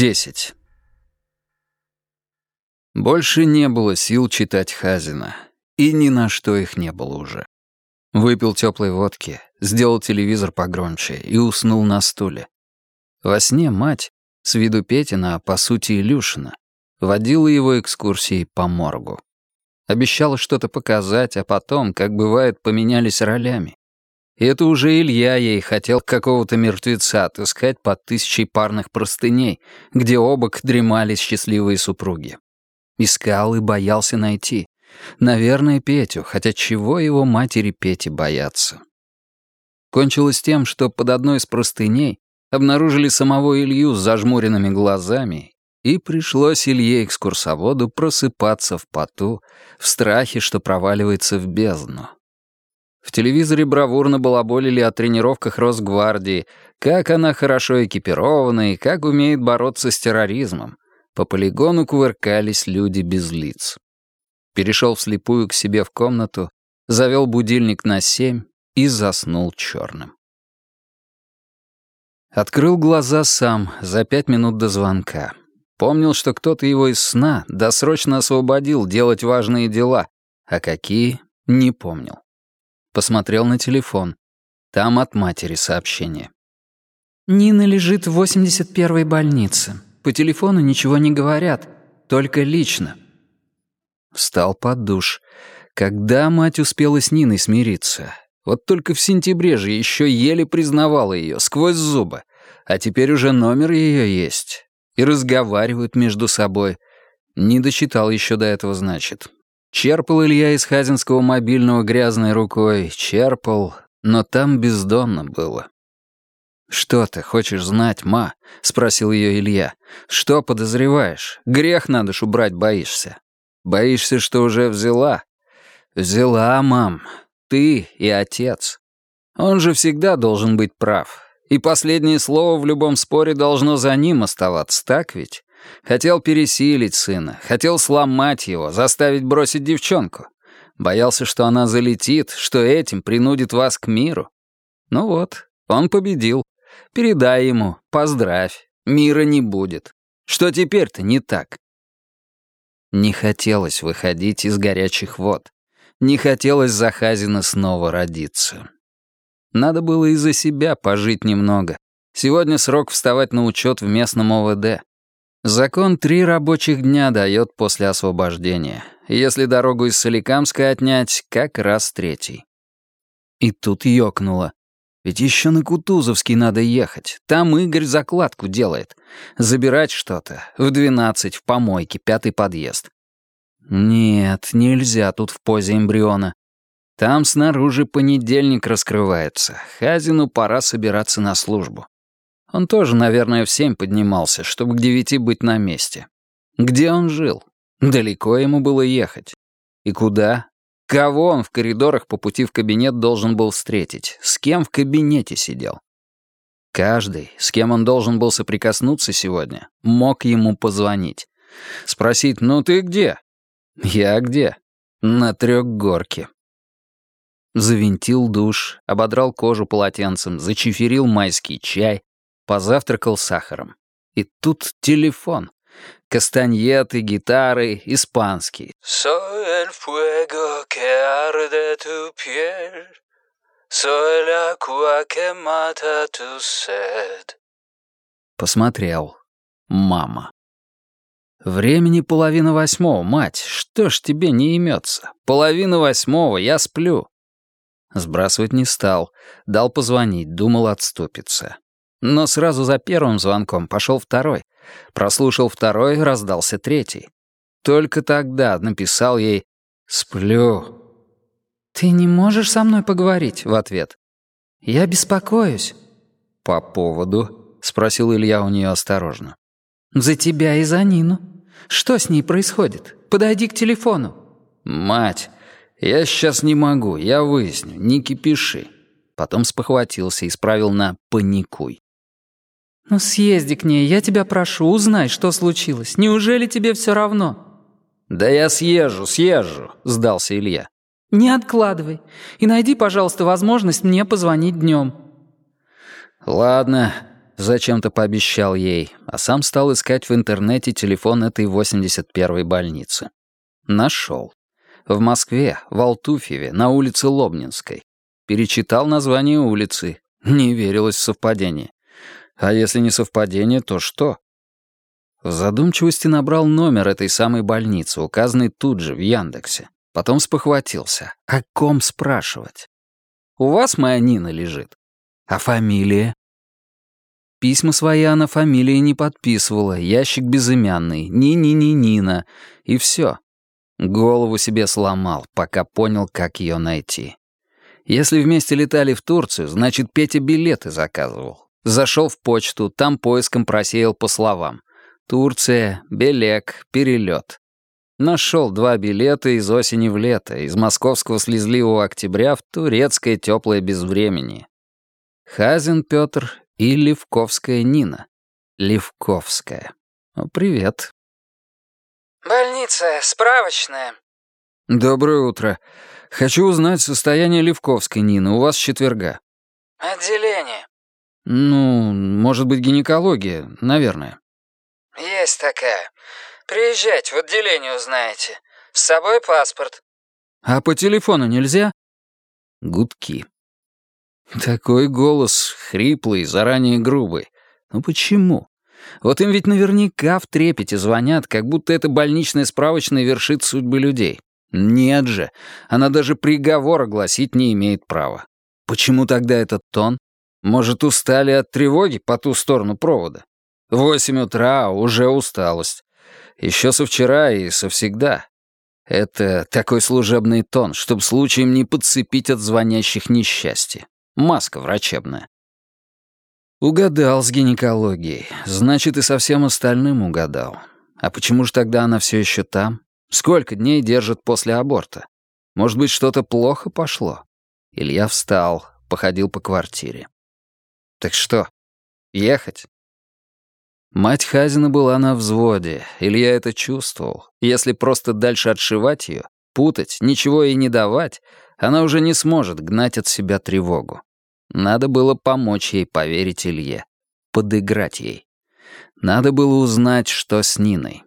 Десять. Больше не было сил читать Хазина. И ни на что их не было уже. Выпил теплой водки, сделал телевизор погромче и уснул на стуле. Во сне мать, с виду Петина, а по сути Илюшина, водила его экскурсией по моргу. Обещала что-то показать, а потом, как бывает, поменялись ролями. И это уже Илья ей хотел какого-то мертвеца отыскать под тысячей парных простыней, где обок дремали счастливые супруги. Искал и боялся найти. Наверное, Петю, хотя чего его матери Пети бояться. Кончилось тем, что под одной из простыней обнаружили самого Илью с зажмуренными глазами, и пришлось Илье-экскурсоводу просыпаться в поту, в страхе, что проваливается в бездну. В телевизоре бравурно балаболили о тренировках Росгвардии, как она хорошо экипирована и как умеет бороться с терроризмом. По полигону кувыркались люди без лиц. Перешел вслепую к себе в комнату, завел будильник на семь и заснул черным. Открыл глаза сам за пять минут до звонка. Помнил, что кто-то его из сна досрочно освободил делать важные дела, а какие — не помнил. Посмотрел на телефон. Там от матери сообщение. «Нина лежит в 81-й больнице. По телефону ничего не говорят, только лично». Встал под душ. Когда мать успела с Ниной смириться? Вот только в сентябре же еще еле признавала ее, сквозь зубы. А теперь уже номер ее есть. И разговаривают между собой. Не дочитал еще до этого, значит. Черпал Илья из хазинского мобильного грязной рукой, черпал, но там бездонно было. «Что ты хочешь знать, ма?» — спросил ее Илья. «Что подозреваешь? Грех на душу брать боишься. Боишься, что уже взяла?» «Взяла, мам. Ты и отец. Он же всегда должен быть прав. И последнее слово в любом споре должно за ним оставаться, так ведь? Хотел пересилить сына, хотел сломать его, заставить бросить девчонку. Боялся, что она залетит, что этим принудит вас к миру. Ну вот, он победил. Передай ему, поздравь, мира не будет. Что теперь-то не так? Не хотелось выходить из горячих вод. Не хотелось за Хазина снова родиться. Надо было и за себя пожить немного. Сегодня срок вставать на учет в местном ОВД. Закон три рабочих дня дает после освобождения. Если дорогу из Соликамска отнять, как раз третий. И тут ёкнуло. Ведь еще на Кутузовский надо ехать. Там Игорь закладку делает. Забирать что-то. В двенадцать, в помойке, пятый подъезд. Нет, нельзя тут в позе эмбриона. Там снаружи понедельник раскрывается. Хазину пора собираться на службу. Он тоже, наверное, в семь поднимался, чтобы к девяти быть на месте. Где он жил? Далеко ему было ехать. И куда? Кого он в коридорах по пути в кабинет должен был встретить? С кем в кабинете сидел? Каждый, с кем он должен был соприкоснуться сегодня, мог ему позвонить. Спросить «Ну ты где?» «Я где?» «На трёхгорке». Завинтил душ, ободрал кожу полотенцем, зачиферил майский чай, позавтракал сахаром. И тут телефон. Кастаньеты, гитары, испанский. «Soy el fuego que arde tu piel, soy el agua que mata tu sed». Посмотрел. Мама. «Времени половина восьмого, мать. Что ж тебе не имется? Половина восьмого, я сплю». Сбрасывать не стал. Дал позвонить, думал отступиться. Но сразу за первым звонком пошел второй. Прослушал второй, раздался третий. Только тогда написал ей «Сплю». «Ты не можешь со мной поговорить?» в ответ. «Я беспокоюсь». «По поводу?» — спросил Илья у нее осторожно. «За тебя и за Нину. Что с ней происходит? Подойди к телефону». «Мать, я сейчас не могу, я выясню, не кипиши». Потом спохватился и исправил на «паникуй». «Ну съезди к ней, я тебя прошу, узнай, что случилось. Неужели тебе все равно?» «Да я съезжу, съезжу», — сдался Илья. «Не откладывай. И найди, пожалуйста, возможность мне позвонить днем». «Ладно. зачем-то пообещал ей, а сам стал искать в интернете телефон этой 81-й больницы. Нашел. В Москве, в Алтуфьеве, на улице Лобнинской. Перечитал название улицы. Не верилось в совпадение. А если не совпадение, то что? В задумчивости набрал номер этой самой больницы, указанный тут же, в Яндексе. Потом спохватился. О ком спрашивать? У вас моя Нина лежит. А фамилия? Письма свои она фамилии не подписывала, ящик безымянный, ни-ни-ни-нина, и все. Голову себе сломал, пока понял, как ее найти. Если вместе летали в Турцию, значит, Петя билеты заказывал. Зашел в почту, там поиском просеял по словам. Турция, Белек, перелет. Нашел два билета из осени в лето, из московского слезливого октября в турецкое теплое безвремени. Хазин Петр и Левковская Нина. Левковская. Ну, привет. «Больница, справочная». «Доброе утро. Хочу узнать состояние Левковской Нины. У вас четверга». «Отделение». «Ну, может быть, гинекология, наверное». «Есть такая. Приезжайте, в отделение узнаете. С собой паспорт». «А по телефону нельзя?» Гудки. Такой голос хриплый, заранее грубый. Ну почему? Вот им ведь наверняка в трепете звонят, как будто это больничная справочная вершит судьбы людей. Нет же, она даже приговор огласить не имеет права. Почему тогда этот тон? Может, устали от тревоги по ту сторону провода? Восемь утра, уже усталость. Еще со вчера и со всегда. Это такой служебный тон, чтобы случаем не подцепить от звонящих несчастья. Маска врачебная. Угадал с гинекологией. Значит, и со всем остальным угадал. А почему же тогда она все еще там? Сколько дней держит после аборта? Может быть, что-то плохо пошло? Илья встал, походил по квартире. Так что, ехать? Мать Хазина была на взводе, Илья это чувствовал. Если просто дальше отшивать ее, путать, ничего ей не давать, она уже не сможет гнать от себя тревогу. Надо было помочь ей поверить Илье, подыграть ей. Надо было узнать, что с Ниной.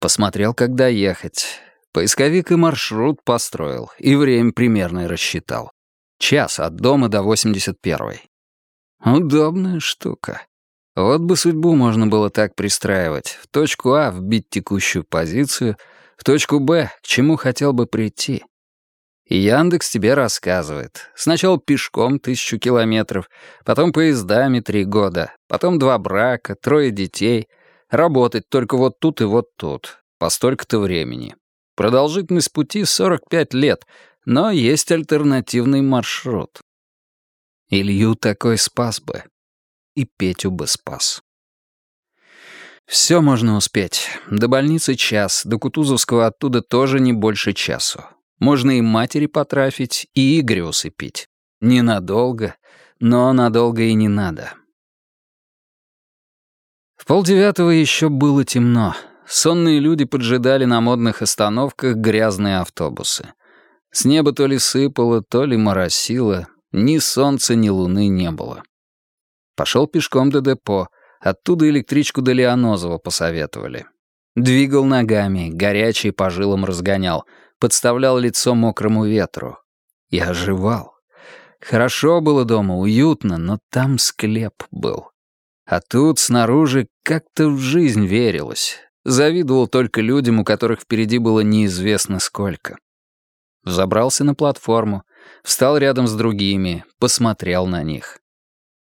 Посмотрел, когда ехать. Поисковик и маршрут построил, и время примерно рассчитал. Час от дома до 81-й. Удобная штука. Вот бы судьбу можно было так пристраивать. В точку А вбить текущую позицию, в точку Б, к чему хотел бы прийти. И Яндекс тебе рассказывает. Сначала пешком тысячу километров, потом поездами три года, потом два брака, трое детей. Работать только вот тут и вот тут, по столько-то времени. Продолжительность пути 45 лет, но есть альтернативный маршрут. Илью такой спас бы и Петю бы спас. Все можно успеть. До больницы час, до Кутузовского оттуда тоже не больше часу. Можно и матери потрафить, и Игоря усыпить. Ненадолго, но надолго и не надо. В полдевятого еще было темно. Сонные люди поджидали на модных остановках грязные автобусы. С неба то ли сыпало, то ли моросило. Ни солнца, ни луны не было. Пошел пешком до депо. Оттуда электричку до Леонозова посоветовали. Двигал ногами, горячий по жилам разгонял, подставлял лицо мокрому ветру. И оживал. Хорошо было дома, уютно, но там склеп был. А тут снаружи как-то в жизнь верилось. Завидовал только людям, у которых впереди было неизвестно сколько. Забрался на платформу, встал рядом с другими, посмотрел на них.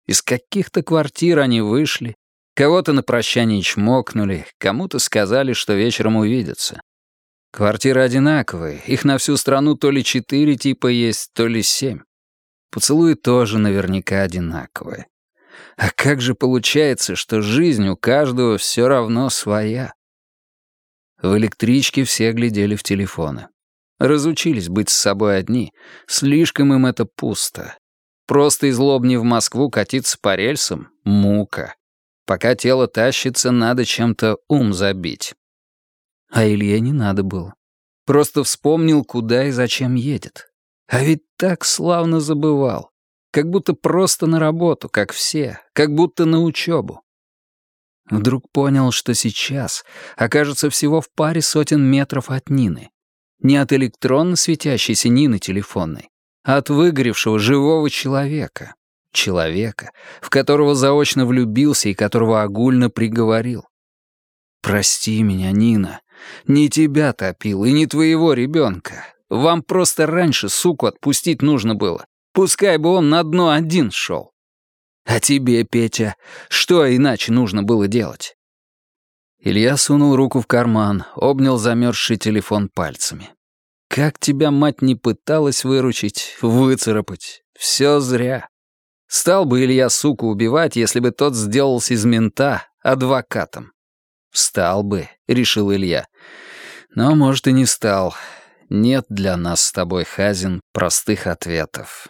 Из каких-то квартир они вышли, кого-то на прощание чмокнули, кому-то сказали, что вечером увидятся. Квартиры одинаковые, их на всю страну то ли четыре типа есть, то ли семь. Поцелуи тоже наверняка одинаковые. А как же получается, что жизнь у каждого все равно своя? В электричке все глядели в телефоны. Разучились быть с собой одни, слишком им это пусто. Просто из Лобни в Москву катиться по рельсам — мука. Пока тело тащится, надо чем-то ум забить. А Илье не надо было. Просто вспомнил, куда и зачем едет. А ведь так славно забывал. как будто просто на работу, как все, как будто на учебу. Вдруг понял, что сейчас окажется всего в паре сотен метров от Нины. Не от электронно светящейся Нины телефонной, а от выгоревшего живого человека. Человека, в которого заочно влюбился и которого огульно приговорил. «Прости меня, Нина. Не тебя топил и не твоего ребенка. Вам просто раньше суку отпустить нужно было. Пускай бы он на дно один шел. А тебе, Петя, что иначе нужно было делать?» Илья сунул руку в карман, обнял замерзший телефон пальцами. «Как тебя мать не пыталась выручить, выцарапать? Все зря. Стал бы Илья суку убивать, если бы тот сделался из мента адвокатом. Стал бы, решил Илья. Но, может, и не стал. Нет для нас с тобой, Хазин, простых ответов.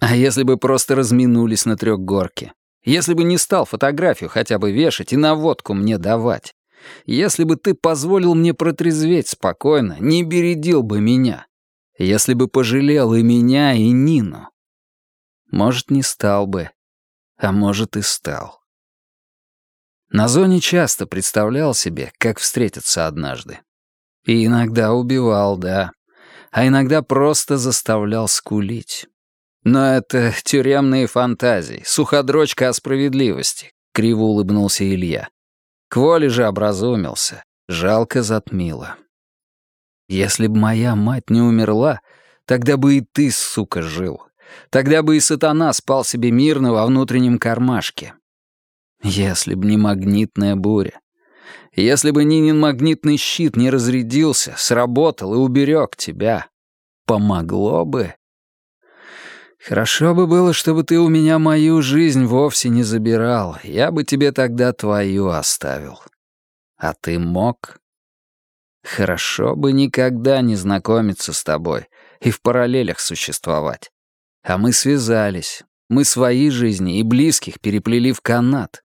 А если бы просто разминулись на трехгорке? Если бы не стал фотографию хотя бы вешать и наводку мне давать? Если бы ты позволил мне протрезветь спокойно, не бередил бы меня? Если бы пожалел и меня, и Нину? Может, не стал бы, а может и стал. На зоне часто представлял себе, как встретиться однажды. И иногда убивал, да. А иногда просто заставлял скулить. Но это тюремные фантазии, суходрочка о справедливости, криво улыбнулся Илья. К воле же образумился, жалко затмило. Если б моя мать не умерла, тогда бы и ты, сука, жил. Тогда бы и сатана спал себе мирно во внутреннем кармашке. Если б не магнитная буря. Если бы Нинин магнитный щит не разрядился, сработал и уберег тебя. Помогло бы. Хорошо бы было, чтобы ты у меня мою жизнь вовсе не забирал. Я бы тебе тогда твою оставил. А ты мог? Хорошо бы никогда не знакомиться с тобой и в параллелях существовать. А мы связались. Мы свои жизни и близких переплели в канат.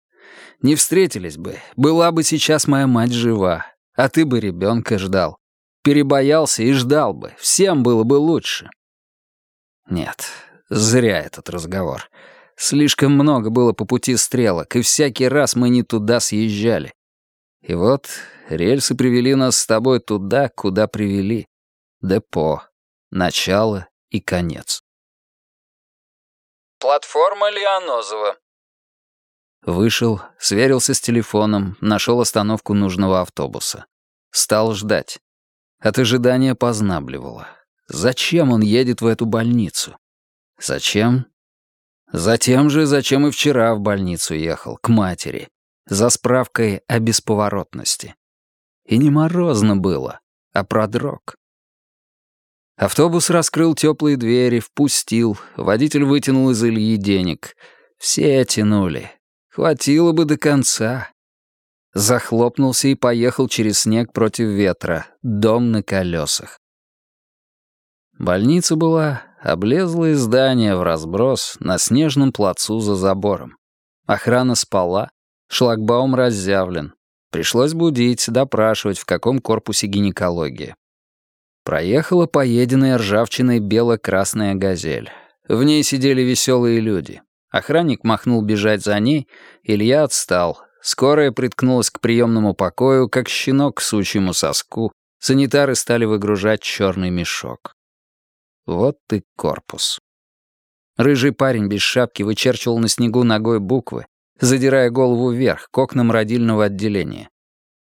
Не встретились бы, была бы сейчас моя мать жива, а ты бы ребенка ждал. Перебоялся и ждал бы, всем было бы лучше. Нет, зря этот разговор. Слишком много было по пути стрелок, и всякий раз мы не туда съезжали. И вот рельсы привели нас с тобой туда, куда привели. Депо. Начало и конец. Платформа Лианозова. Вышел, сверился с телефоном, нашел остановку нужного автобуса. Стал ждать. От ожидания познабливало. Зачем он едет в эту больницу? Зачем? Затем же, зачем и вчера в больницу ехал, к матери, за справкой о бесповоротности. И не морозно было, а продрог. Автобус раскрыл теплые двери, впустил, водитель вытянул из Ильи денег. Все тянули. Хватило бы до конца. Захлопнулся и поехал через снег против ветра. Дом на колесах. Больница была облезлое здание в разброс на снежном плацу за забором. Охрана спала, шлагбаум разъявлен. Пришлось будить, допрашивать, в каком корпусе гинекологии. Проехала поеденная ржавчиной бело-красная газель. В ней сидели веселые люди. Охранник махнул бежать за ней, Илья отстал. Скорая приткнулась к приемному покою, как щенок к сучьему соску. Санитары стали выгружать черный мешок. Вот ты корпус. Рыжий парень без шапки вычерчивал на снегу ногой буквы, задирая голову вверх к окнам родильного отделения.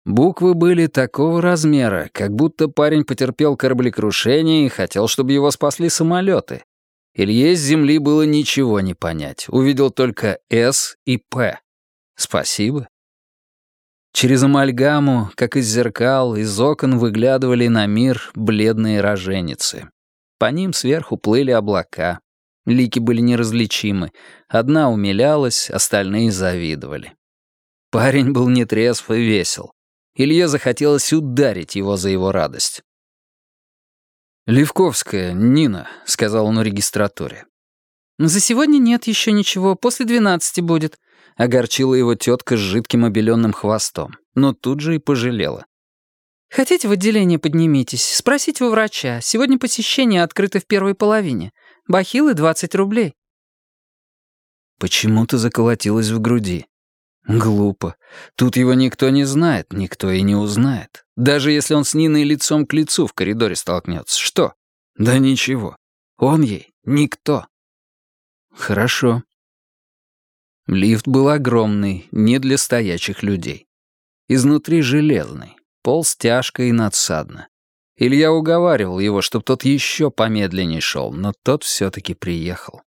Буквы были такого размера, как будто парень потерпел кораблекрушение и хотел, чтобы его спасли самолеты. Илье с земли было ничего не понять. Увидел только «С» и «П». Спасибо. Через амальгаму, как из зеркал, из окон выглядывали на мир бледные роженицы. По ним сверху плыли облака. Лики были неразличимы. Одна умилялась, остальные завидовали. Парень был нетрезв и весел. Илье захотелось ударить его за его радость. «Левковская, Нина», — сказал он в регистратуре. «За сегодня нет еще ничего, после двенадцати будет», — огорчила его тетка с жидким обеленным хвостом, но тут же и пожалела. «Хотите в отделение поднимитесь, спросите у врача. Сегодня посещение открыто в первой половине. Бахилы — двадцать рублей». Почему-то заколотилось в груди. Глупо. Тут его никто не знает, никто и не узнает. Даже если он с Ниной лицом к лицу в коридоре столкнется. Что? Да ничего. Он ей никто. Хорошо. Лифт был огромный, не для стоячих людей. Изнутри железный, полз тяжко и надсадно. Илья уговаривал его, чтоб тот еще помедленней шел, но тот все-таки приехал.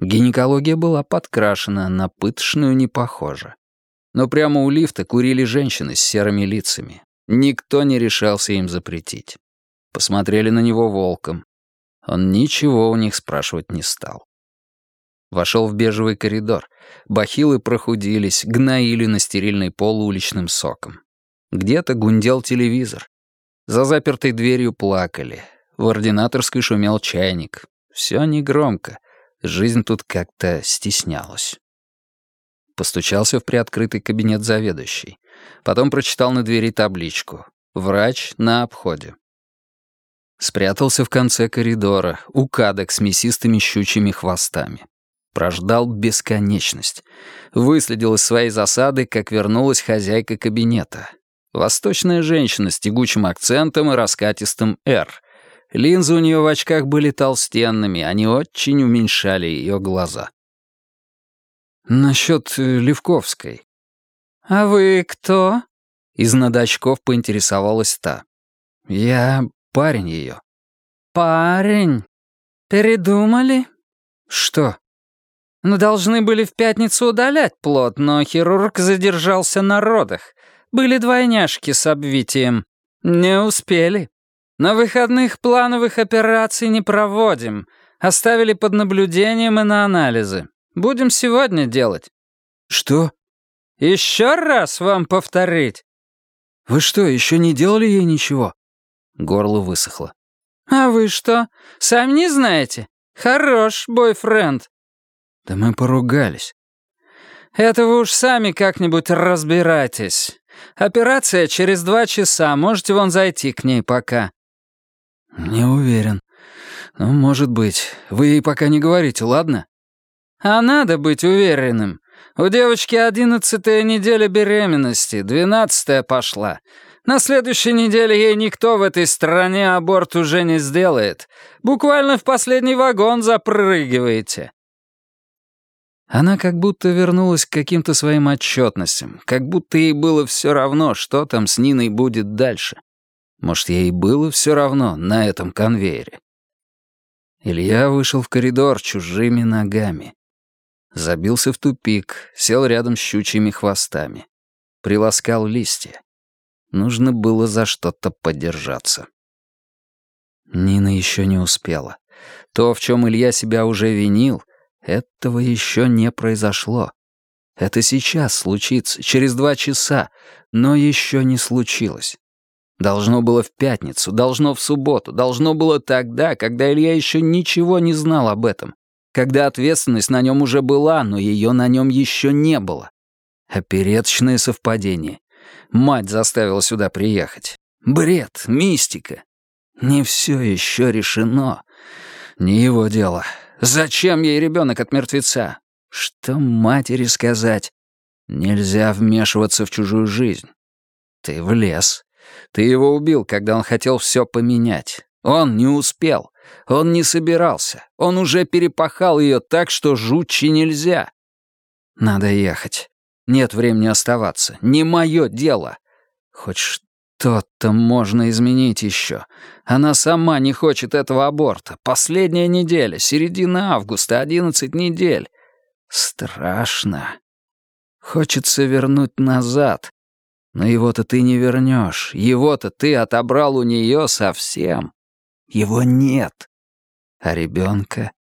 Гинекология была подкрашена, на пыточную не похожа. Но прямо у лифта курили женщины с серыми лицами. Никто не решался им запретить. Посмотрели на него волком. Он ничего у них спрашивать не стал. Вошел в бежевый коридор. Бахилы прохудились, гноили на стерильный пол уличным соком. Где-то гундел телевизор. За запертой дверью плакали. В ординаторской шумел чайник. Все негромко. Жизнь тут как-то стеснялась. Постучался в приоткрытый кабинет заведующий. Потом прочитал на двери табличку. «Врач на обходе». Спрятался в конце коридора, у кадок с мясистыми щучьими хвостами. Прождал бесконечность. Выследил из своей засады, как вернулась хозяйка кабинета. Восточная женщина с тягучим акцентом и раскатистым «Р», Линзы у нее в очках были толстенными, они очень уменьшали ее глаза. «Насчет э, Левковской». «А вы кто?» Из над очков поинтересовалась та. «Я парень ее». «Парень? Передумали?» «Что?» «Ну, должны были в пятницу удалять плод, но хирург задержался на родах. Были двойняшки с обвитием. Не успели». На выходных плановых операций не проводим. Оставили под наблюдением и на анализы. Будем сегодня делать». «Что?» «Еще раз вам повторить». «Вы что, еще не делали ей ничего?» Горло высохло. «А вы что, сами не знаете? Хорош, бойфренд». «Да мы поругались». «Это вы уж сами как-нибудь разбирайтесь. Операция через два часа, можете вон зайти к ней пока. «Не уверен. Ну, может быть. Вы ей пока не говорите, ладно?» «А надо быть уверенным. У девочки одиннадцатая неделя беременности, двенадцатая пошла. На следующей неделе ей никто в этой стране аборт уже не сделает. Буквально в последний вагон запрыгиваете». Она как будто вернулась к каким-то своим отчетностям, как будто ей было все равно, что там с Ниной будет дальше. Может, ей было все равно на этом конвейере. Илья вышел в коридор чужими ногами. Забился в тупик, сел рядом с щучьими хвостами. Приласкал листья. Нужно было за что-то подержаться. Нина еще не успела. То, в чем Илья себя уже винил, этого еще не произошло. Это сейчас случится, через два часа, но еще не случилось. Должно было в пятницу, должно в субботу, должно было тогда, когда Илья еще ничего не знал об этом, когда ответственность на нем уже была, но ее на нем еще не было. Опереточное совпадение. Мать заставила сюда приехать. Бред, мистика. Не все еще решено. Не его дело. Зачем ей ребенок от мертвеца? Что матери сказать? Нельзя вмешиваться в чужую жизнь. Ты влез. Ты его убил, когда он хотел все поменять. Он не успел. Он не собирался. Он уже перепахал ее так, что жутче нельзя. Надо ехать. Нет времени оставаться. Не мое дело. Хоть что-то можно изменить еще. Она сама не хочет этого аборта. Последняя неделя, середина августа, одиннадцать недель. Страшно. Хочется вернуть назад, но его-то ты не вернешь, его-то ты отобрал у нее совсем. Его нет. А ребенка?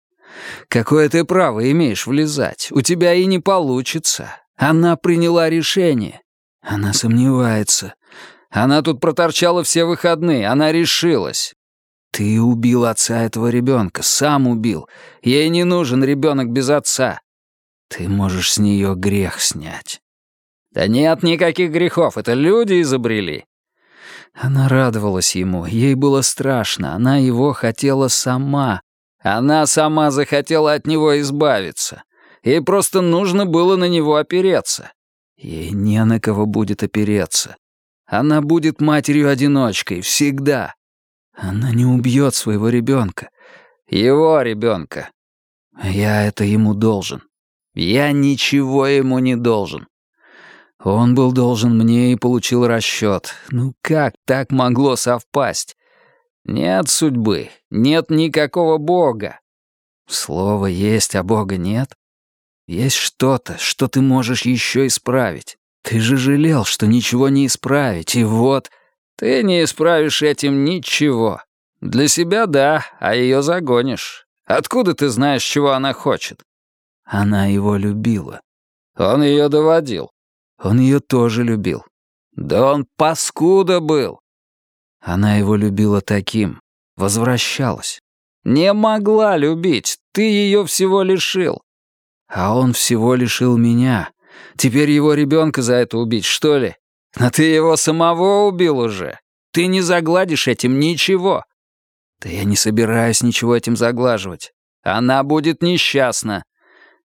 Какое ты право имеешь влезать? У тебя и не получится. Она приняла решение. Она сомневается. Она тут проторчала все выходные, она решилась. Ты убил отца этого ребенка, сам убил. Ей не нужен ребенок без отца. Ты можешь с нее грех снять. «Да нет никаких грехов, это люди изобрели». Она радовалась ему, ей было страшно, она его хотела сама. Она сама захотела от него избавиться. Ей просто нужно было на него опереться. Ей не на кого будет опереться. Она будет матерью-одиночкой, всегда. Она не убьет своего ребенка. Его ребенка. Я это ему должен. Я ничего ему не должен. Он был должен мне и получил расчет. Ну как так могло совпасть? Нет судьбы, нет никакого Бога. Слово есть, а Бога нет. Есть что-то, что ты можешь еще исправить. Ты же жалел, что ничего не исправить, и вот... Ты не исправишь этим ничего. Для себя — да, а ее загонишь. Откуда ты знаешь, чего она хочет? Она его любила. Он ее доводил. Он ее тоже любил. Да он паскуда был. Она его любила таким, возвращалась. Не могла любить, ты ее всего лишил. А он всего лишил меня. Теперь его ребенка за это убить, что ли? Но ты его самого убил уже. Ты не загладишь этим ничего. Да я не собираюсь ничего этим заглаживать. Она будет несчастна.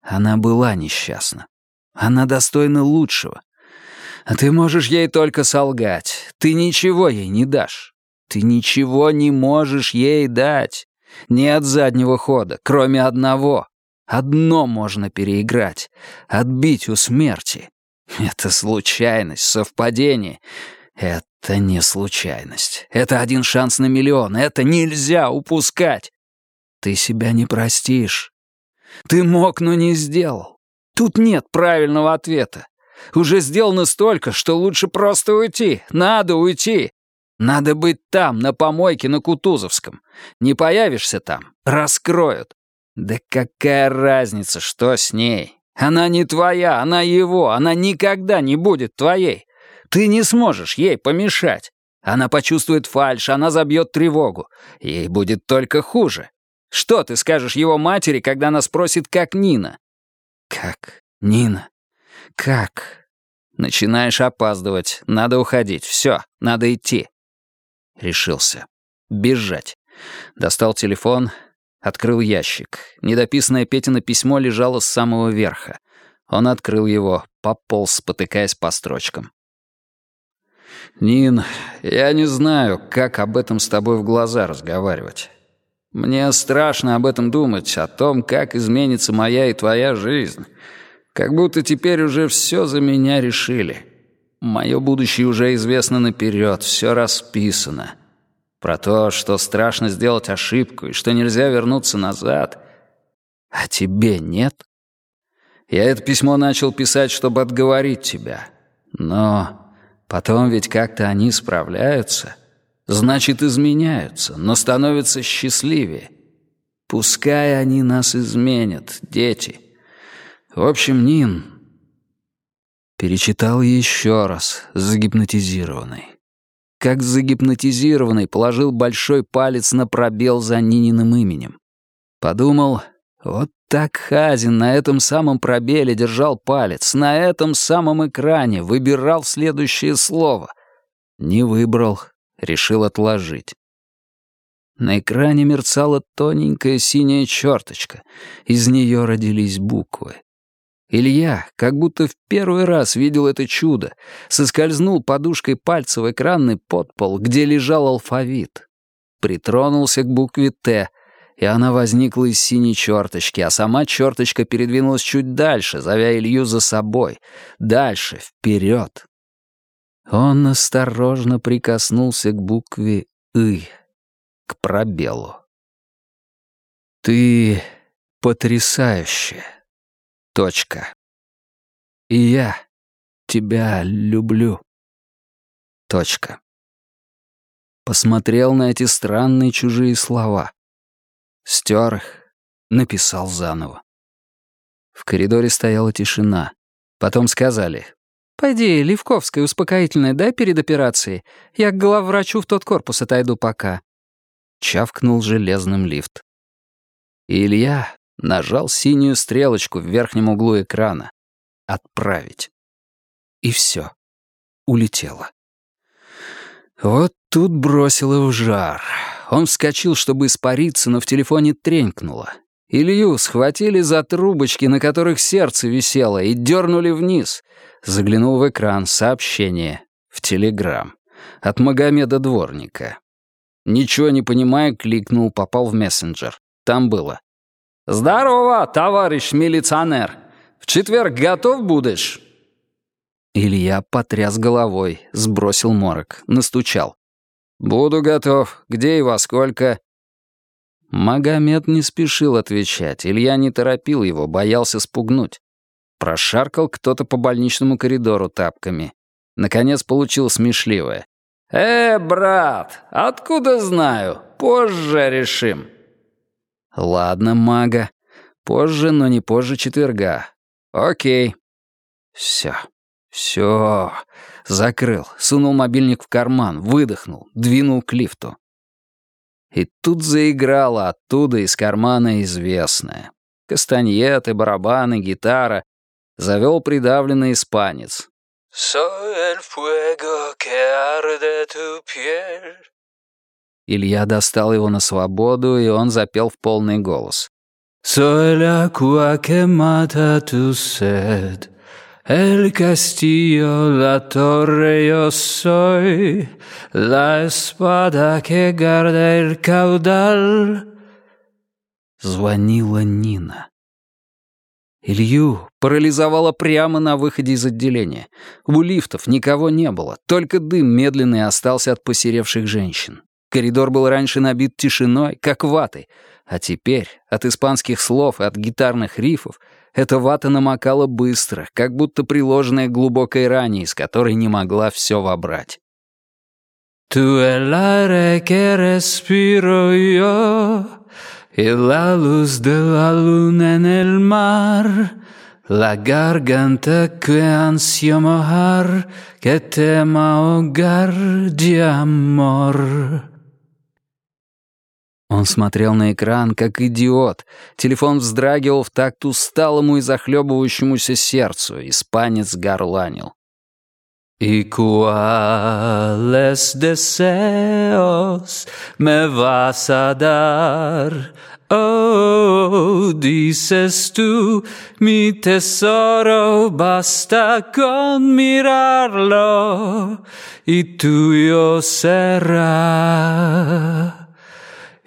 Она была несчастна. Она достойна лучшего. А ты можешь ей только солгать. Ты ничего ей не дашь. Ты ничего не можешь ей дать. Нет заднего хода, кроме одного. Одно можно переиграть — отбить у смерти. Это случайность, совпадение. Это не случайность. Это один шанс на миллион. Это нельзя упускать. Ты себя не простишь. Ты мог, но не сделал. Тут нет правильного ответа. Уже сделано столько, что лучше просто уйти. Надо уйти. Надо быть там, на помойке на Кутузовском. Не появишься там — раскроют. Да какая разница, что с ней? Она не твоя, она его, она никогда не будет твоей. Ты не сможешь ей помешать. Она почувствует фальшь, она забьет тревогу. Ей будет только хуже. Что ты скажешь его матери, когда она спросит, как Нина? Как Нина? «Как?» Начинаешь опаздывать. Надо уходить. Все, надо идти. Решился. Бежать. Достал телефон, открыл ящик. Недописанное Петино письмо лежало с самого верха. Он открыл его, пополз, спотыкаясь по строчкам. «Нин, я не знаю, как об этом с тобой в глаза разговаривать. Мне страшно об этом думать, о том, как изменится моя и твоя жизнь. Как будто теперь уже все за меня решили. Мое будущее уже известно наперед, все расписано. Про то, что страшно сделать ошибку и что нельзя вернуться назад. А тебе нет? Я это письмо начал писать, чтобы отговорить тебя. Но потом ведь как-то они справляются. Значит, изменяются, но становятся счастливее. Пускай они нас изменят, дети». В общем, Нин перечитал еще раз, загипнотизированный. Как загипнотизированный положил большой палец на пробел за Нининым именем. Подумал, вот так Хазин на этом самом пробеле держал палец, на этом самом экране выбирал следующее слово. Не выбрал, решил отложить. На экране мерцала тоненькая синяя черточка. Из нее родились буквы. Илья, как будто в первый раз видел это чудо, соскользнул подушкой пальца в экранный подпол, где лежал алфавит. Притронулся к букве «Т», и она возникла из синей черточки, а сама черточка передвинулась чуть дальше, зовя Илью за собой. Дальше, вперед. Он осторожно прикоснулся к букве «ы», к пробелу. «Ты потрясающая». Точка. И я тебя люблю. Точка. Посмотрел на эти странные чужие слова. Стер их, написал заново. В коридоре стояла тишина. Потом сказали. «Пойди, Левковская успокоительная дай перед операцией. Я к главврачу в тот корпус отойду пока». Чавкнул железным лифт. И Илья нажал синюю стрелочку в верхнем углу экрана. «Отправить». И все. Улетело. Вот тут бросило в жар. Он вскочил, чтобы испариться, но в телефоне тренькнуло. Илью схватили за трубочки, на которых сердце висело, и дернули вниз. Заглянул в экран сообщение в Телеграм от Магомеда Дворника. Ничего не понимая, кликнул, попал в мессенджер. Там было. «Здорово, товарищ милиционер! В четверг готов будешь?» Илья потряс головой, сбросил морок, настучал. «Буду готов. Где и во сколько?» Магомед не спешил отвечать. Илья не торопил его, боялся спугнуть. Прошаркал кто-то по больничному коридору тапками. Наконец получил смешливое. «Э, брат, откуда знаю? Позже решим». «Ладно, мага. Позже, но не позже четверга. Окей». «Все, все». Закрыл, сунул мобильник в карман, выдохнул, двинул к лифту. И тут заиграла оттуда из кармана известная. Кастаньеты, барабаны, гитара. Завел придавленный испанец. Илья достал его на свободу, и он запел в полный голос. «Soy agua que mata tu sed». El castillo, la torre yo soy, la espada que guarda. Звонила Нина. Илью парализовало прямо на выходе из отделения. У лифтов никого не было, только дым медленный остался от посеревших женщин. Коридор был раньше набит тишиной, как ватой, а теперь от испанских слов и от гитарных рифов эта вата намокала быстро, как будто приложенная глубокой ране, из которой не могла все вобрать. «Tú el aire que respiro yo, y la luz de la luna en el mar, la garganta que ansio mojar, que tema ahogar de amor». Он смотрел на экран, как идиот. Телефон вздрагивал в такт усталому и захлебывающемуся сердцу. Испанец горланил. «Y cuáles deseos me vas a dar? Oh, dices tú, mi tesoro, basta con mirarlo, y tuyo será»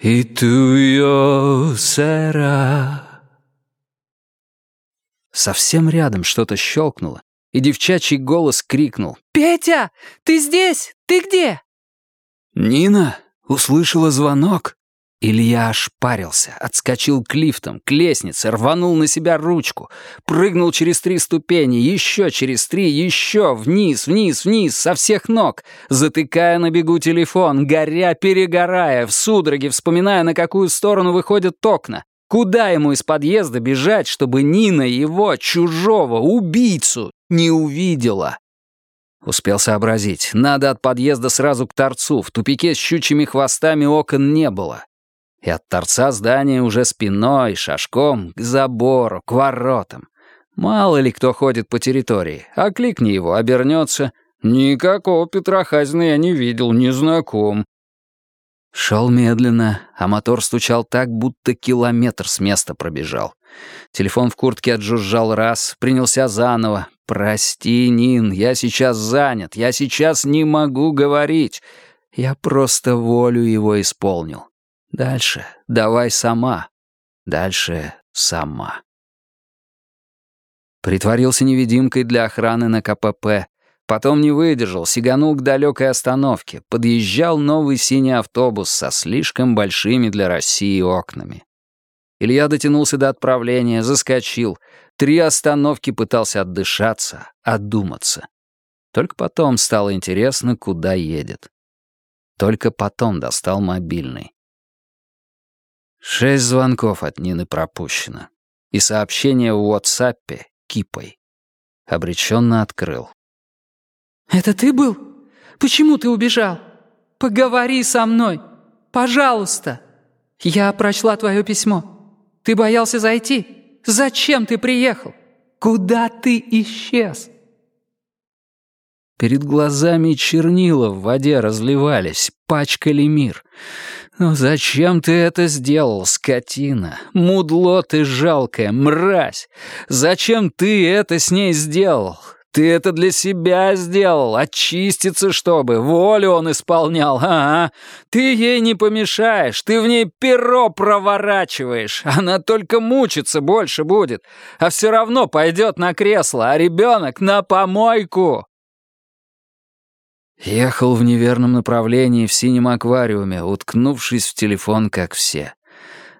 и tuyo será. Совсем рядом что-то щелкнуло, и девчачий голос крикнул. «Петя, ты здесь? Ты где?» Нина услышала звонок Илья ошпарился, отскочил к лифтам, к лестнице, рванул на себя ручку, прыгнул через три ступени, еще через три, еще, вниз, вниз, вниз, со всех ног, затыкая на бегу телефон, горя, перегорая, в судороге вспоминая, на какую сторону выходят окна. Куда ему из подъезда бежать, чтобы Нина его, чужого, убийцу, не увидела? Успел сообразить, надо от подъезда сразу к торцу, в тупике с щучьими хвостами окон не было и от торца здания уже спиной, шажком, к забору, к воротам. Мало ли кто ходит по территории, а кликни его, обернется. Никакого Петра Хазина я не видел, не знаком. Шел медленно, а мотор стучал так, будто километр с места пробежал. Телефон в куртке отжужжал раз, принялся заново. «Прости, Нин, я сейчас занят, я сейчас не могу говорить». Я просто волю его исполнил. Дальше давай сама. Дальше сама. Притворился невидимкой для охраны на КПП. Потом не выдержал, сиганул к далекой остановке. Подъезжал новый синий автобус со слишком большими для России окнами. Илья дотянулся до отправления, заскочил. Три остановки пытался отдышаться, отдуматься. Только потом стало интересно, куда едет. Только потом достал мобильный. Шесть звонков от Нины пропущено. И сообщение в WhatsApp кипой. Обреченно открыл. «Это ты был? Почему ты убежал? Поговори со мной. Пожалуйста. Я прочла твое письмо. Ты боялся зайти? Зачем ты приехал? Куда ты исчез?» Перед глазами чернила в воде разливались, пачкали мир. «Ну зачем ты это сделал, скотина? Мудло ты жалкая, мразь! Зачем ты это с ней сделал? Ты это для себя сделал, очиститься чтобы, волю он исполнял, ага. Ты ей не помешаешь, ты в ней перо проворачиваешь, она только мучиться больше будет, а все равно пойдет на кресло, а ребенок на помойку. Ехал в неверном направлении в синем аквариуме, уткнувшись в телефон, как все.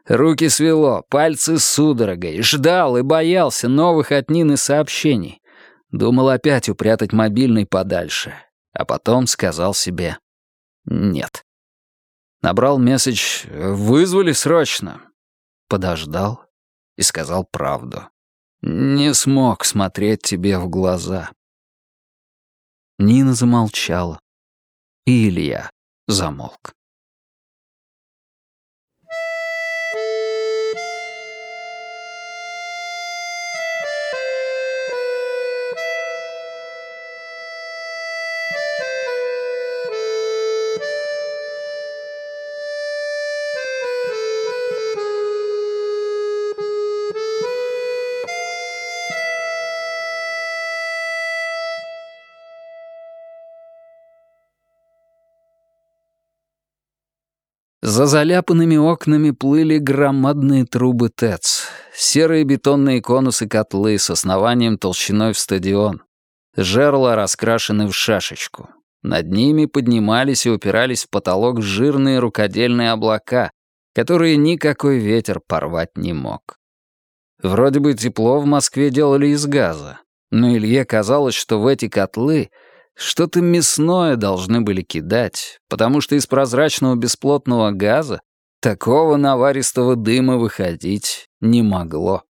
Руки свело, пальцы судорогой, ждал и боялся новых от Нины сообщений. Думал опять упрятать мобильный подальше, а потом сказал себе «нет». Набрал месседж «вызвали срочно». Подождал и сказал правду. «Не смог смотреть тебе в глаза». Нина замолчала, и Илья замолк. За заляпанными окнами плыли громадные трубы ТЭЦ, серые бетонные конусы котлы с основанием толщиной в стадион. Жерла раскрашены в шашечку. Над ними поднимались и упирались в потолок жирные рукодельные облака, которые никакой ветер порвать не мог. Вроде бы тепло в Москве делали из газа, но Илье казалось, что в эти котлы что-то мясное должны были кидать, потому что из прозрачного бесплотного газа такого наваристого дыма выходить не могло.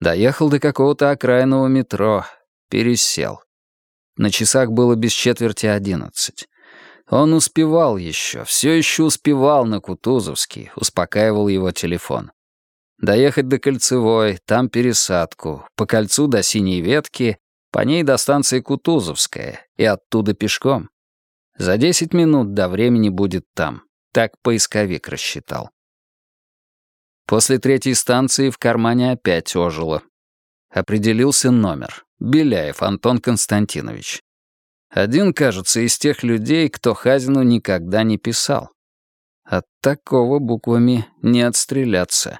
Доехал до какого-то окраинного метро, пересел. На часах было без четверти одиннадцать. Он успевал еще, все еще успевал на Кутузовский, успокаивал его телефон. Доехать до Кольцевой, там пересадку, по кольцу до Синей Ветки, по ней до станции Кутузовская и оттуда пешком. За 10 минут до времени будет там. Так поисковик рассчитал. После третьей станции в кармане опять ожило. Определился номер. Беляев Антон Константинович. Один, кажется, из тех людей, кто Хазину никогда не писал. От такого буквами не отстреляться.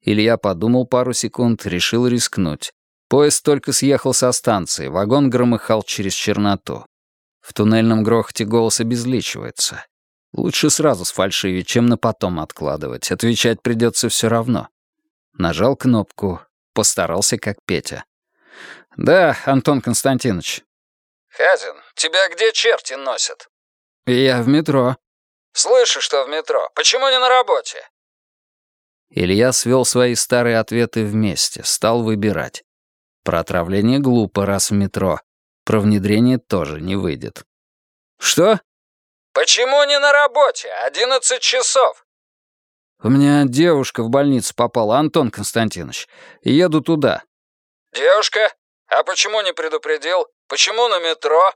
Илья подумал пару секунд, решил рискнуть. Поезд только съехал со станции, вагон громыхал через черноту. В туннельном грохоте голос обезличивается. Лучше сразу сфальшивить, чем на потом откладывать. Отвечать придется все равно. Нажал кнопку, постарался как Петя. «Да, Антон Константинович». «Хазин, тебя где черти носят?» «Я в метро». «Слышу, что в метро. Почему не на работе?» Илья свел свои старые ответы вместе, стал выбирать. Про отравление глупо, раз в метро. Про внедрение тоже не выйдет. «Что?» «Почему не на работе? Одиннадцать часов!» «У меня девушка в больницу попала, Антон Константинович. Еду туда». «Девушка? А почему не предупредил? Почему на метро?»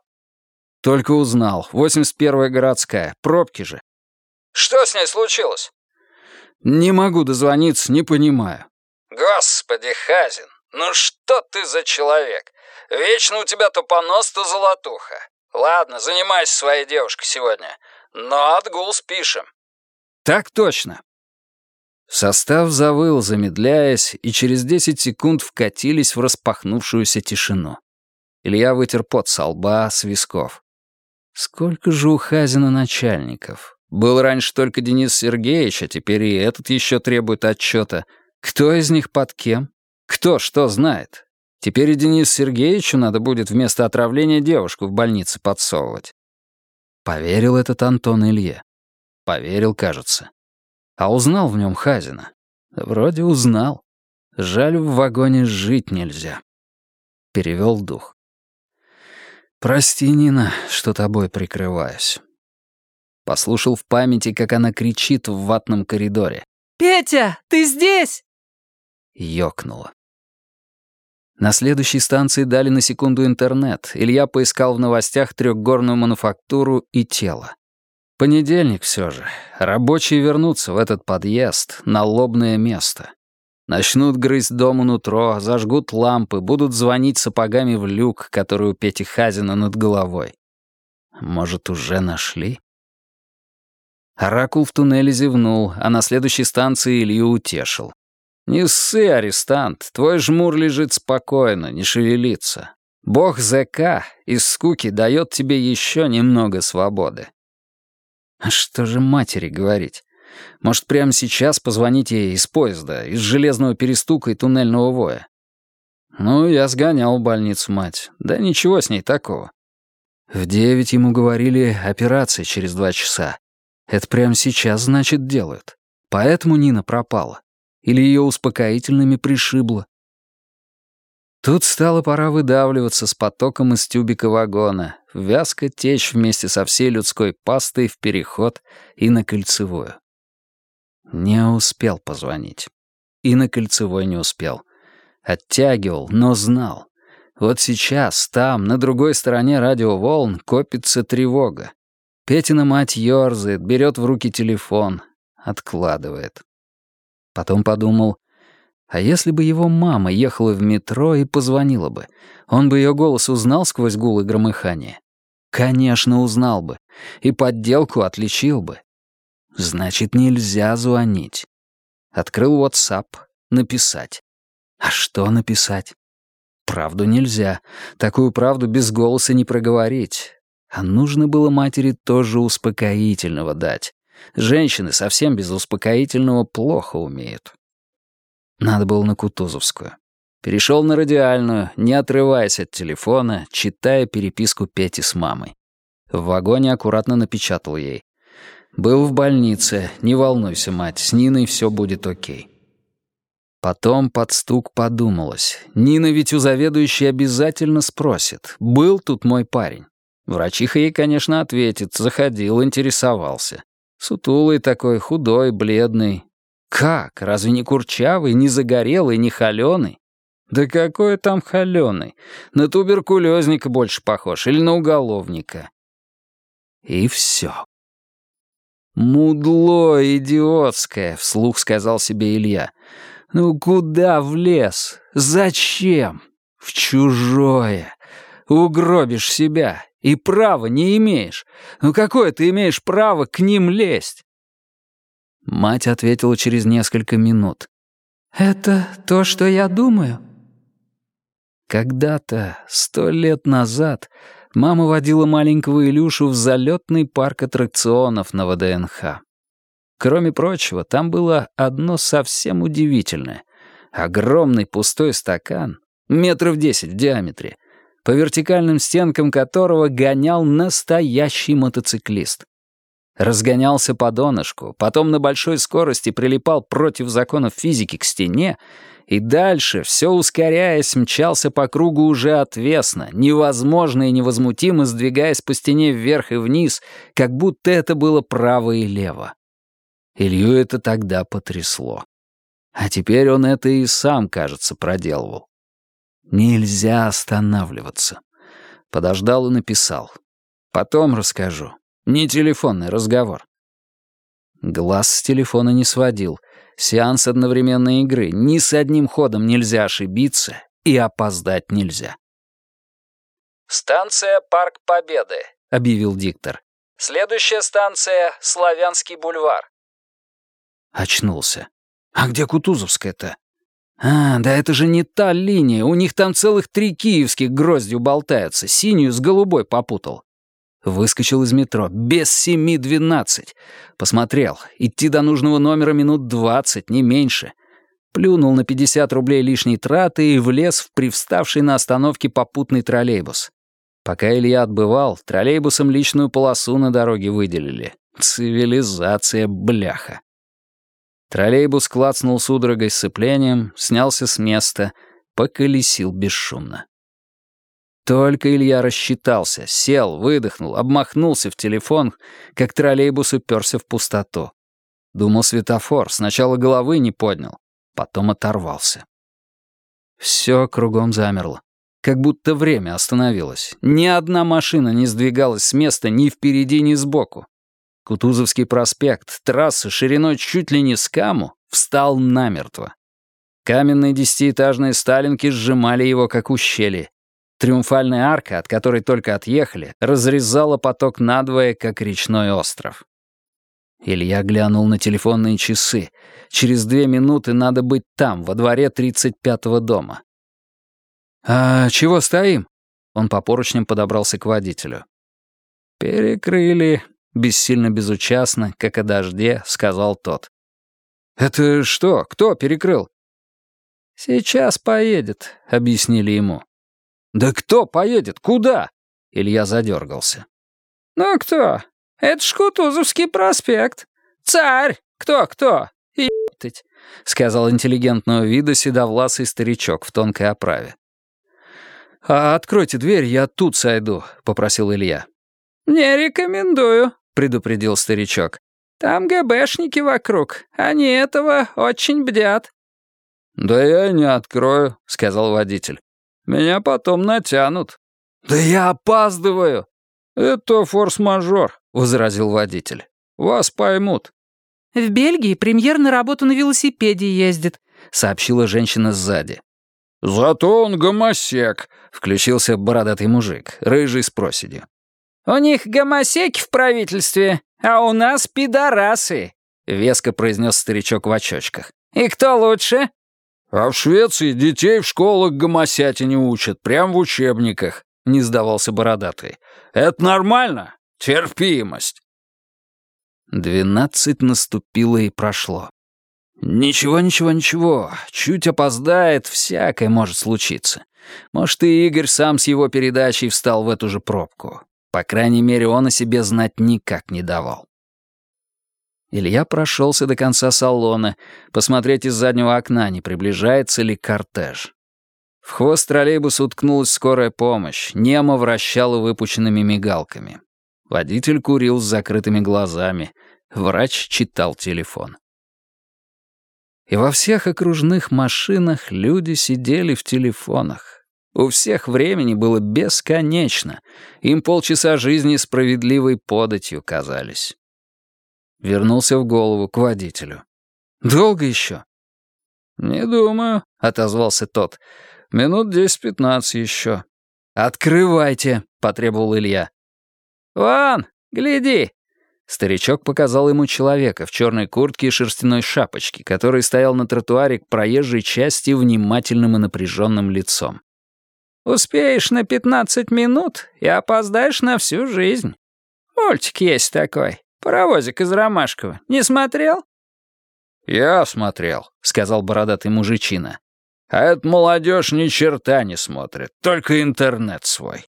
«Только узнал. 81-я городская. Пробки же». «Что с ней случилось?» «Не могу дозвониться, не понимаю». «Господи, Хазин, «Ну что ты за человек? Вечно у тебя то понос, то золотуха. Ладно, занимайся своей девушкой сегодня, но отгул спишем». «Так точно». Состав завыл, замедляясь, и через десять секунд вкатились в распахнувшуюся тишину. Илья вытер пот со лба, с висков. Сколько же у Хазина начальников? Был раньше только Денис Сергеевич, а теперь и этот еще требует отчета. Кто из них под кем? Кто что знает? Теперь и Денис Сергеевичу надо будет вместо отравления девушку в больнице подсовывать. Поверил этот Антон Илье. Поверил, кажется. А узнал в нем Хазина. Вроде узнал. Жаль, в вагоне жить нельзя. Перевел дух. «Прости, Нина, что тобой прикрываюсь». Послушал в памяти, как она кричит в ватном коридоре. «Петя, ты здесь?» Ёкнуло. На следующей станции дали на секунду интернет. Илья поискал в новостях трехгорную мануфактуру и тело. Понедельник все же. Рабочие вернутся в этот подъезд, на лобное место. Начнут грызть дому нутро, зажгут лампы, будут звонить сапогами в люк, который у Пети Хазина над головой. Может, уже нашли? Оракул в туннеле зевнул, а на следующей станции Илью утешил. «Не ссы, арестант, твой жмур лежит спокойно, не шевелится. Бог ЗК из скуки дает тебе еще немного свободы». А что же матери говорить? Может, прямо сейчас позвонить ей из поезда, из железного перестука и туннельного воя? Ну, я сгонял в больницу мать. Да ничего с ней такого. В девять ему говорили операция через два часа. Это прямо сейчас, значит, делают. Поэтому Нина пропала. Или ее успокоительными пришибло. Тут стало пора выдавливаться с потоком из тюбика вагона, вязко течь вместе со всей людской пастой в переход и на кольцевую. Не успел позвонить. И на кольцевой не успел. Оттягивал, но знал. Вот сейчас там, на другой стороне радиоволн, копится тревога. Петина мать ёрзает, берет в руки телефон, откладывает. Потом подумал, а если бы его мама ехала в метро и позвонила бы, он бы ее голос узнал сквозь гул и громыхание? Конечно, узнал бы. И подделку отличил бы. Значит, нельзя звонить. Открыл WhatsApp, написать. А что написать? Правду нельзя. Такую правду без голоса не проговорить. А нужно было матери тоже успокоительного дать. Женщины совсем без успокоительного плохо умеют. Надо было на Кутузовскую. Перешел на радиальную, не отрываясь от телефона, читая переписку Пети с мамой. В вагоне аккуратно напечатал ей. «Был в больнице, не волнуйся, мать, с Ниной все будет окей». Потом под стук подумалось. Нина ведь у заведующей обязательно спросит, был тут мой парень. Врачиха ей, конечно, ответит, заходил, интересовался. Сутулый такой, худой, бледный. Как? Разве не курчавый, не загорелый, не холеный? Да какой там холеный? На туберкулезника больше похож или на уголовника. И все. «Мудло идиотское», — вслух сказал себе Илья. «Ну куда в лес? Зачем? В чужое. Угробишь себя и права не имеешь. Ну какое ты имеешь право к ним лезть?» Мать ответила через несколько минут. «Это то, что я думаю?» Когда-то, сто лет назад, мама водила маленького Илюшу в залетный парк аттракционов на ВДНХ. Кроме прочего, там было одно совсем удивительное. Огромный пустой стакан, метров десять в диаметре, по вертикальным стенкам которого гонял настоящий мотоциклист. Разгонялся по донышку, потом на большой скорости прилипал против законов физики к стене и дальше, все ускоряясь, мчался по кругу уже отвесно, невозможно и невозмутимо сдвигаясь по стене вверх и вниз, как будто это было право и лево. Илью это тогда потрясло. А теперь он это и сам, кажется, проделывал. Нельзя останавливаться. Подождал и написал. Потом расскажу. Не телефонный разговор. Глаз с телефона не сводил — Сеанс одновременной игры. Ни с одним ходом нельзя ошибиться, и опоздать нельзя. «Станция Парк Победы», — объявил диктор. «Следующая станция — Славянский бульвар». Очнулся. «А где Кутузовская-то?» «А, да это же не та линия, у них там целых три киевских гроздью болтаются, синюю с голубой попутал». Выскочил из метро. Без семи двенадцать. Посмотрел. Идти до нужного номера минут двадцать, не меньше. Плюнул на пятьдесят рублей лишней траты и влез в привставший на остановке попутный троллейбус. Пока Илья отбывал, троллейбусом личную полосу на дороге выделили. Цивилизация, бляха. Троллейбус клацнул судорогой сцеплением, снялся с места, поколесил бесшумно. Только Илья рассчитался, сел, выдохнул, обмахнулся в телефон, как троллейбус уперся в пустоту. Думал светофор, сначала головы не поднял, потом оторвался. Все кругом замерло. Как будто время остановилось. Ни одна машина не сдвигалась с места ни впереди, ни сбоку. Кутузовский проспект, трасса шириной чуть ли не с каму, встал намертво. Каменные десятиэтажные сталинки сжимали его, как ущелье. Триумфальная арка, от которой только отъехали, разрезала поток надвое, как речной остров. Илья глянул на телефонные часы. Через две минуты надо быть там, во дворе 35-го дома. «А чего стоим?» Он по поручням подобрался к водителю. «Перекрыли», — бессильно безучастно, как о дожде, сказал тот. «Это что? Кто перекрыл?» «Сейчас поедет», — объяснили ему. «Да кто поедет? Куда?» Илья задергался. «Ну кто? Это ж Кутузовский проспект. Царь! Кто-кто? Ептыть!» — сказал интеллигентного вида седовласый старичок в тонкой оправе. «А откройте дверь, я тут сойду», — попросил Илья. «Не рекомендую», — предупредил старичок. «Там ГБшники вокруг. Они этого очень бдят». «Да я не открою», — сказал водитель. «Меня потом натянут». «Да я опаздываю!» «Это форс-мажор», — возразил водитель. «Вас поймут». «В Бельгии премьер на работу на велосипеде ездит», — сообщила женщина сзади. «Зато он гомосек», — включился бородатый мужик, рыжий с проседью. «У них гомосеки в правительстве, а у нас пидорасы», — веско произнес старичок в очочках. «И кто лучше?» «А в Швеции детей в школах гомосятине учат, прям в учебниках», — не сдавался бородатый. «Это нормально? Терпимость». Двенадцать наступило и прошло. «Ничего, ничего, ничего. Чуть опоздает, всякое может случиться. Может, и Игорь сам с его передачей встал в эту же пробку. По крайней мере, он о себе знать никак не давал». Илья прошелся до конца салона, посмотреть из заднего окна, не приближается ли кортеж. В хвост троллейбуса уткнулась скорая помощь, немо вращала выпущенными мигалками. Водитель курил с закрытыми глазами, врач читал телефон. И во всех окружных машинах люди сидели в телефонах. У всех времени было бесконечно. Им полчаса жизни справедливой податью казались. Вернулся в голову к водителю. «Долго еще?» «Не думаю», — отозвался тот. «Минут десять-пятнадцать еще». «Открывайте», — потребовал Илья. «Вон, гляди», Старичок показал ему человека в черной куртке и шерстяной шапочке, который стоял на тротуаре к проезжей части внимательным и напряженным лицом. «Успеешь на пятнадцать минут и опоздаешь на всю жизнь. Мультик есть такой, паровозик из Ромашкова. Не смотрел?» «Я смотрел», — сказал бородатый мужичина. «А эта молодежь ни черта не смотрит, только интернет свой».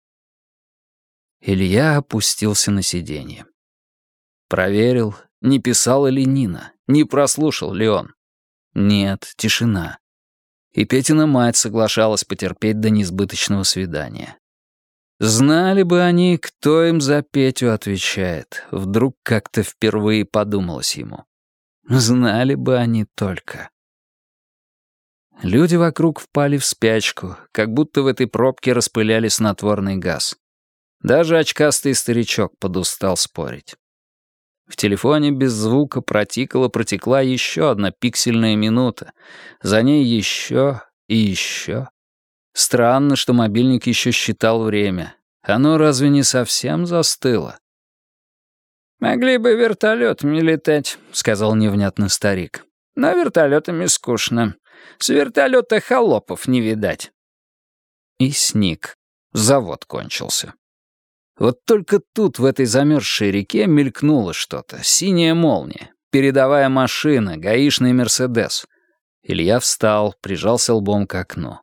Илья опустился на сиденье. Проверил, не писала ли Нина, не прослушал ли он. Нет, тишина. И Петина мать соглашалась потерпеть до несбыточного свидания. Знали бы они, кто им за Петю отвечает. Вдруг как-то впервые подумалось ему. Знали бы они только. Люди вокруг впали в спячку, как будто в этой пробке распыляли снотворный газ. Даже очкастый старичок подустал спорить. В телефоне без звука протикала-протекла еще одна пиксельная минута. За ней еще и еще. Странно, что мобильник еще считал время. Оно разве не совсем застыло? «Могли бы вертолетами летать», — сказал невнятно старик. «Но вертолетами скучно. С вертолета холопов не видать». И сник. Завод кончился. Вот только тут, в этой замерзшей реке, мелькнуло что-то. Синяя молния. Передовая машина, гаишный «Мерседес». Илья встал, прижался лбом к окну.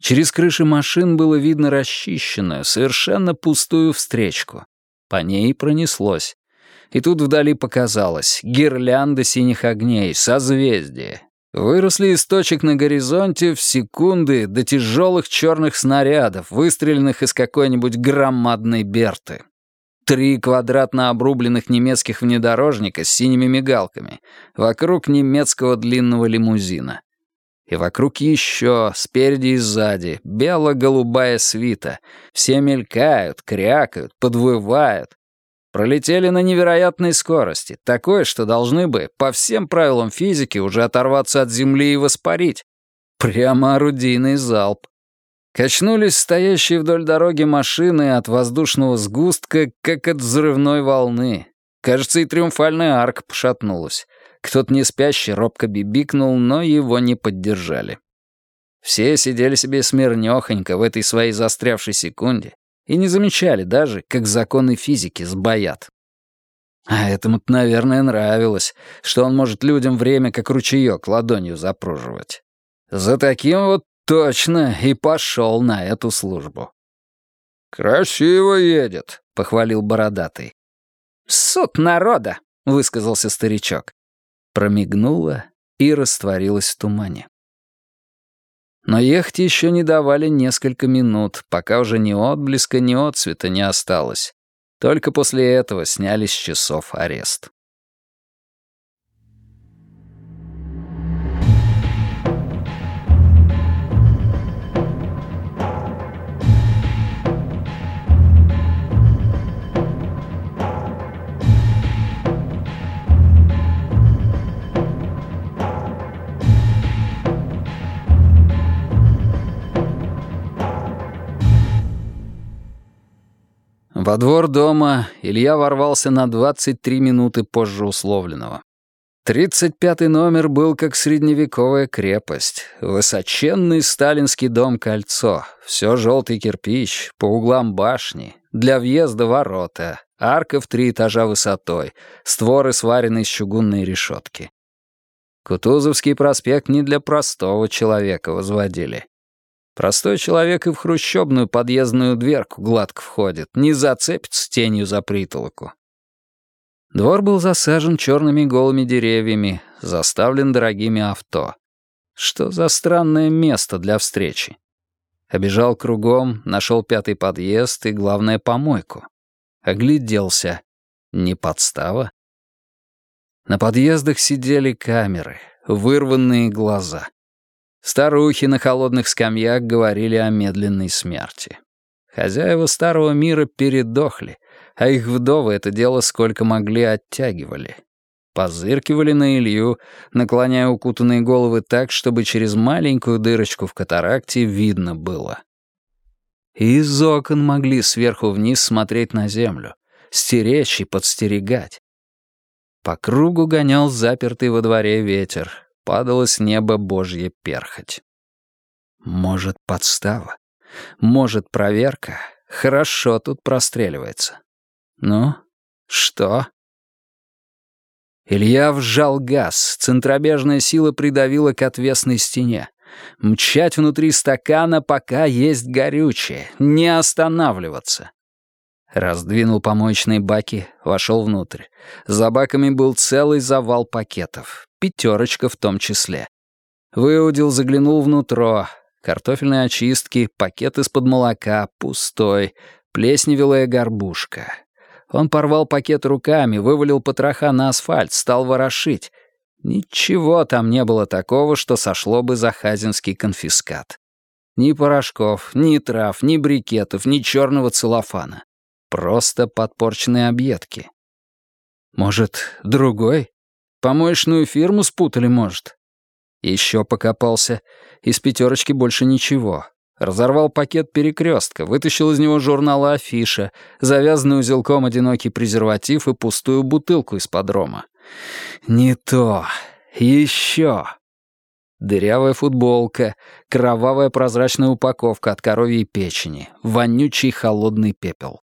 Через крыши машин было видно расчищенную, совершенно пустую встречку. По ней пронеслось. И тут вдали показалось гирлянда синих огней, созвездие, Выросли из точек на горизонте в секунды до тяжелых черных снарядов, выстреленных из какой-нибудь громадной берты. Три квадратно обрубленных немецких внедорожника с синими мигалками вокруг немецкого длинного лимузина. И вокруг еще, спереди и сзади, бело-голубая свита. Все мелькают, крякают, подвывают. Пролетели на невероятной скорости, такой, что должны бы, по всем правилам физики, уже оторваться от Земли и воспарить. Прямо орудийный залп. Качнулись стоящие вдоль дороги машины от воздушного сгустка, как от взрывной волны. Кажется, и триумфальная арка пошатнулась. Кто-то не спящий робко бибикнул, но его не поддержали. Все сидели себе смирнёхонько в этой своей застрявшей секунде и не замечали даже, как законы физики сбоят. А этому-то, наверное, нравилось, что он может людям время как ручеёк ладонью запруживать. За таким вот точно и пошел на эту службу. «Красиво едет», — похвалил бородатый. «Суд народа», — высказался старичок. Промигнула и растворилась в тумане. Но ехать еще не давали несколько минут, пока уже ни отблеска, ни отцвета не осталось. Только после этого сняли с часов арест. Во двор дома Илья ворвался на 23 минуты позже условленного. Тридцать пятый номер был как средневековая крепость. Высоченный сталинский дом-кольцо. Все желтый кирпич, по углам башни. Для въезда ворота. Арка в три этажа высотой. Створы сварены из чугунной решетки. Кутузовский проспект не для простого человека возводили. Простой человек и в хрущебную подъездную дверку гладко входит, не зацепится тенью за притолоку. Двор был засажен черными голыми деревьями, заставлен дорогими авто. Что за странное место для встречи? Обежал кругом, нашел пятый подъезд и, главное, помойку. Огляделся. Не подстава? На подъездах сидели камеры, вырванные глаза. Старухи на холодных скамьях говорили о медленной смерти. Хозяева старого мира передохли, а их вдовы это дело сколько могли оттягивали. Позыркивали на Илью, наклоняя укутанные головы так, чтобы через маленькую дырочку в катаракте видно было. из окон могли сверху вниз смотреть на землю, стеречь и подстерегать. По кругу гонял запертый во дворе ветер, падала с неба божья перхоть. Может, подстава? Может, проверка? Хорошо тут простреливается. Ну, что? Илья вжал газ, центробежная сила придавила к отвесной стене. Мчать внутри стакана, пока есть горючее, не останавливаться. Раздвинул помоечные баки, вошел внутрь. За баками был целый завал пакетов, пятерочка в том числе. Выудил, заглянул внутрь. Картофельные очистки, пакет из-под молока, пустой, плесневелая горбушка. Он порвал пакет руками, вывалил потроха на асфальт, стал ворошить. Ничего там не было такого, что сошло бы за хазинский конфискат. Ни порошков, ни трав, ни брикетов, ни черного целлофана. Просто подпорченные объедки. Может, другой? Помоечную фирму спутали, может? Еще покопался. Из пятерочки больше ничего. Разорвал пакет перекрестка, вытащил из него журнала афиша, завязанный узелком одинокий презерватив и пустую бутылку из подрома. Не то. Еще. Дырявая футболка, кровавая прозрачная упаковка от коровьей печени, вонючий холодный пепел.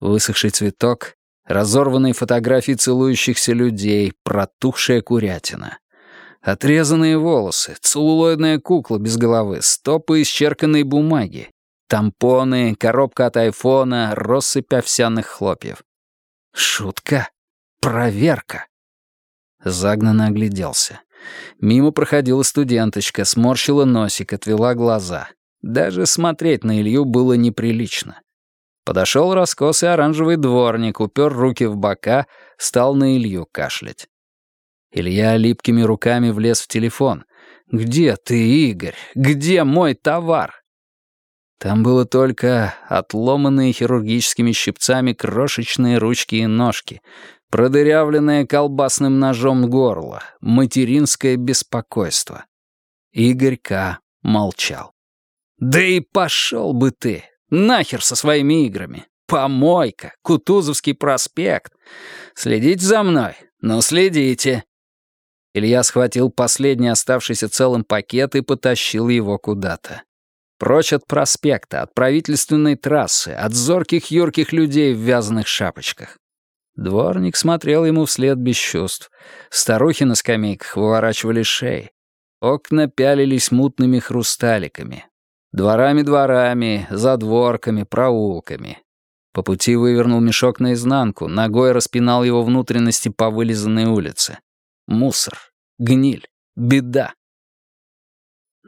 Высохший цветок, разорванные фотографии целующихся людей, протухшая курятина. Отрезанные волосы, целлулоидная кукла без головы, стопы исчерканной бумаги, тампоны, коробка от айфона, россыпь овсяных хлопьев. Шутка? Проверка? Загнанно огляделся. Мимо проходила студенточка, сморщила носик, отвела глаза. Даже смотреть на Илью было неприлично. Подошел раскосый оранжевый дворник, упер руки в бока, стал на Илью кашлять. Илья липкими руками влез в телефон. «Где ты, Игорь? Где мой товар?» Там было только отломанные хирургическими щипцами крошечные ручки и ножки, продырявленное колбасным ножом горло, материнское беспокойство. Игорь К. молчал. «Да и пошел бы ты! Нахер со своими играми! Помойка! Кутузовский проспект! Следите за мной! Ну, следите!» Илья схватил последний оставшийся целым пакет и потащил его куда-то. Прочь от проспекта, от правительственной трассы, от зорких юрких людей в вязаных шапочках. Дворник смотрел ему вслед без чувств. Старухи на скамейках выворачивали шеи. Окна пялились мутными хрусталиками. Дворами-дворами, задворками, проулками. По пути вывернул мешок наизнанку, ногой распинал его внутренности по вылизанной улице. Мусор, гниль, беда.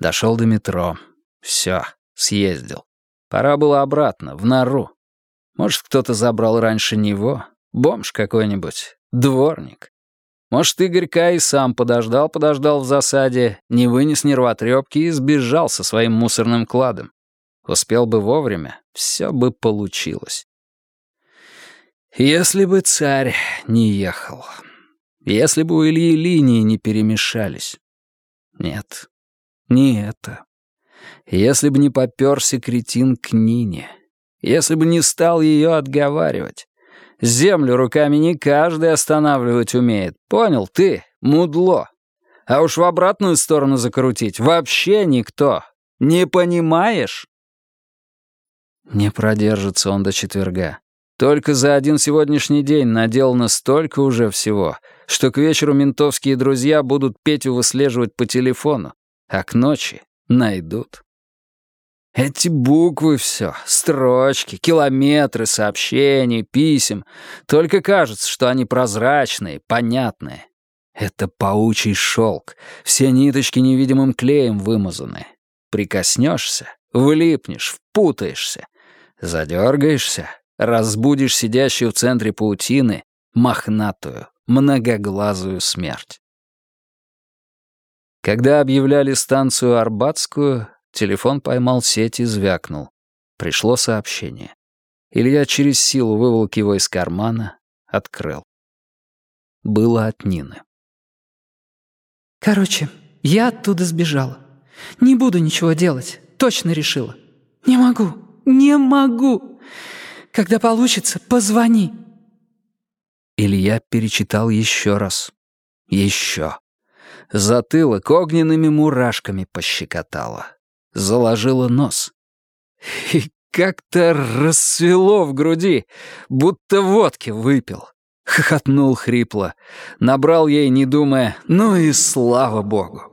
Дошел до метро. Все, съездил. Пора было обратно, в нору. Может, кто-то забрал раньше него? Бомж какой-нибудь? Дворник? Может, Игорька и сам подождал-подождал в засаде, не вынес нервотрепки и сбежал со своим мусорным кладом. Успел бы вовремя, все бы получилось. Если бы царь не ехал. Если бы у Ильи линии не перемешались. Нет, не это. Если бы не попёрся кретин к Нине. Если бы не стал ее отговаривать. Землю руками не каждый останавливать умеет. Понял ты, мудло. А уж в обратную сторону закрутить вообще никто. Не понимаешь? Не продержится он до четверга. Только за один сегодняшний день наделано столько уже всего, что к вечеру ментовские друзья будут Петю выслеживать по телефону, а к ночи найдут. Эти буквы все, строчки, километры сообщений, писем. Только кажется, что они прозрачные, понятные. Это паучий шелк, все ниточки невидимым клеем вымазаны. Прикоснешься, влипнешь, впутаешься. Задергаешься, разбудишь сидящую в центре паутины мохнатую, многоглазую смерть. Когда объявляли станцию Арбатскую, телефон поймал сеть и звякнул. Пришло сообщение. Илья через силу выволок его из кармана, открыл. Было от Нины. «Короче, я оттуда сбежала. Не буду ничего делать, точно решила. Не могу, не могу. Когда получится, позвони». Илья перечитал еще раз. Еще. Затылок огненными мурашками пощекотало. Заложило нос. И как-то рассвело в груди, будто водки выпил. Хохотнул хрипло. Набрал ей, не думая, ну и слава богу.